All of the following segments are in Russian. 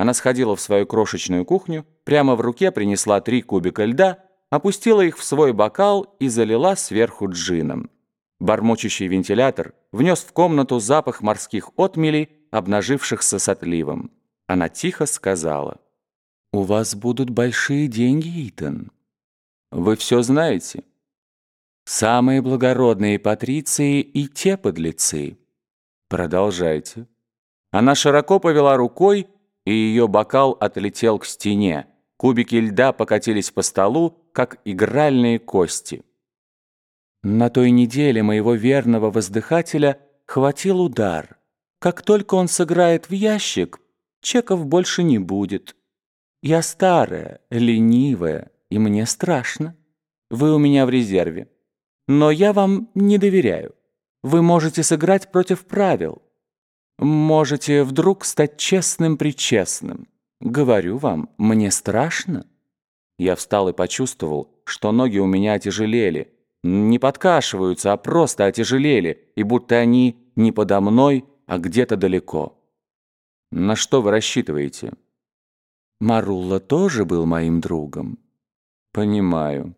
Она сходила в свою крошечную кухню, прямо в руке принесла три кубика льда, опустила их в свой бокал и залила сверху джином. Бормочущий вентилятор внес в комнату запах морских отмелей, обнажившихся с отливом. Она тихо сказала, «У вас будут большие деньги, Итан. Вы все знаете. Самые благородные патриции и те подлецы. Продолжайте». Она широко повела рукой, и ее бокал отлетел к стене. Кубики льда покатились по столу, как игральные кости. На той неделе моего верного воздыхателя хватил удар. Как только он сыграет в ящик, чеков больше не будет. Я старая, ленивая, и мне страшно. Вы у меня в резерве. Но я вам не доверяю. Вы можете сыграть против правил. Можете вдруг стать честным-причестным. Говорю вам, мне страшно. Я встал и почувствовал, что ноги у меня отяжелели. Не подкашиваются, а просто отяжелели, и будто они не подо мной, а где-то далеко. На что вы рассчитываете? Марулла тоже был моим другом. Понимаю.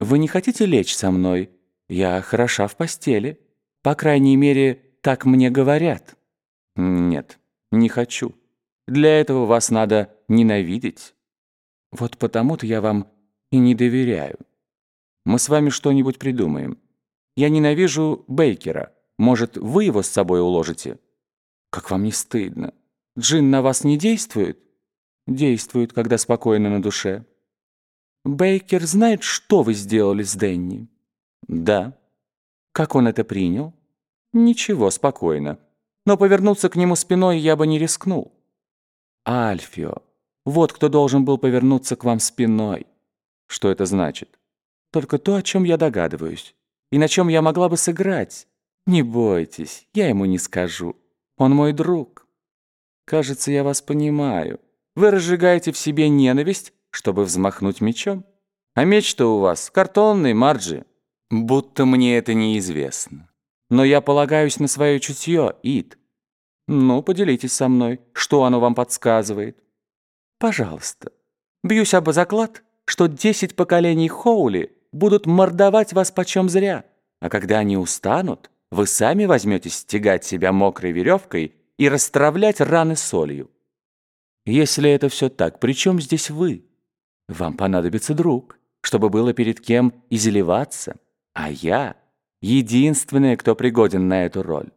Вы не хотите лечь со мной? Я хороша в постели. По крайней мере, так мне говорят. Нет, не хочу. Для этого вас надо ненавидеть. Вот потому-то я вам и не доверяю. Мы с вами что-нибудь придумаем. Я ненавижу Бейкера. Может, вы его с собой уложите? Как вам не стыдно? Джин на вас не действует? Действует, когда спокойно на душе. Бейкер знает, что вы сделали с Денни? Да. Как он это принял? Ничего, спокойно но повернуться к нему спиной я бы не рискнул. Альфио, вот кто должен был повернуться к вам спиной. Что это значит? Только то, о чем я догадываюсь, и на чем я могла бы сыграть. Не бойтесь, я ему не скажу. Он мой друг. Кажется, я вас понимаю. Вы разжигаете в себе ненависть, чтобы взмахнуть мечом. А меч-то у вас картонный, Марджи. Будто мне это неизвестно. Но я полагаюсь на свое чутье, Ид. Ну, поделитесь со мной, что оно вам подсказывает. Пожалуйста. Бьюсь об заклад, что десять поколений Хоули будут мордовать вас почем зря. А когда они устанут, вы сами возьметесь стегать себя мокрой веревкой и расстравлять раны солью. Если это все так, при чем здесь вы? Вам понадобится друг, чтобы было перед кем изливаться. А я единственная, кто пригоден на эту роль.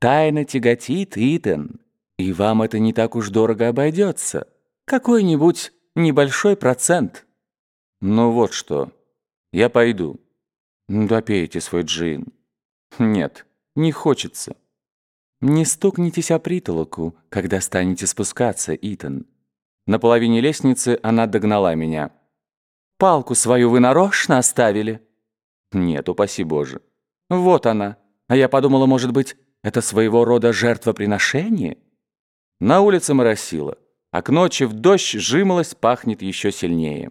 Тайна тяготит, Итан, и вам это не так уж дорого обойдется. Какой-нибудь небольшой процент. Ну вот что, я пойду. Допейте свой джин. Нет, не хочется. Не стукнитесь о притолоку, когда станете спускаться, Итан. На половине лестницы она догнала меня. «Палку свою вы нарочно оставили?» «Нет, упаси Боже». Вот она. А я подумала, может быть, это своего рода жертвоприношение? На улице моросило, а к ночи в дождь жимолость пахнет еще сильнее.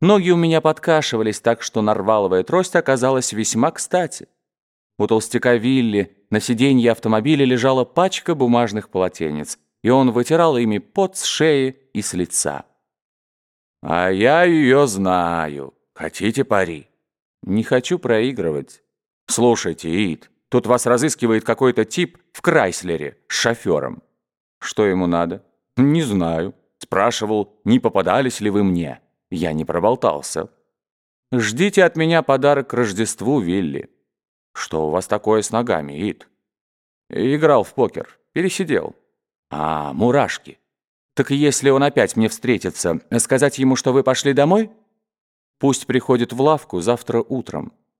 Ноги у меня подкашивались так, что нарваловая трость оказалась весьма кстати. У толстяка Вилли на сиденье автомобиля лежала пачка бумажных полотенец, и он вытирал ими пот с шеи и с лица. «А я ее знаю. Хотите пари?» «Не хочу проигрывать». «Слушайте, Ид, тут вас разыскивает какой-то тип в Крайслере с шофером». «Что ему надо?» «Не знаю. Спрашивал, не попадались ли вы мне. Я не проболтался». «Ждите от меня подарок к Рождеству, Вилли». «Что у вас такое с ногами, Ид?» «Играл в покер. Пересидел». «А, мурашки. Так если он опять мне встретится, сказать ему, что вы пошли домой?» «Пусть приходит в лавку завтра утром».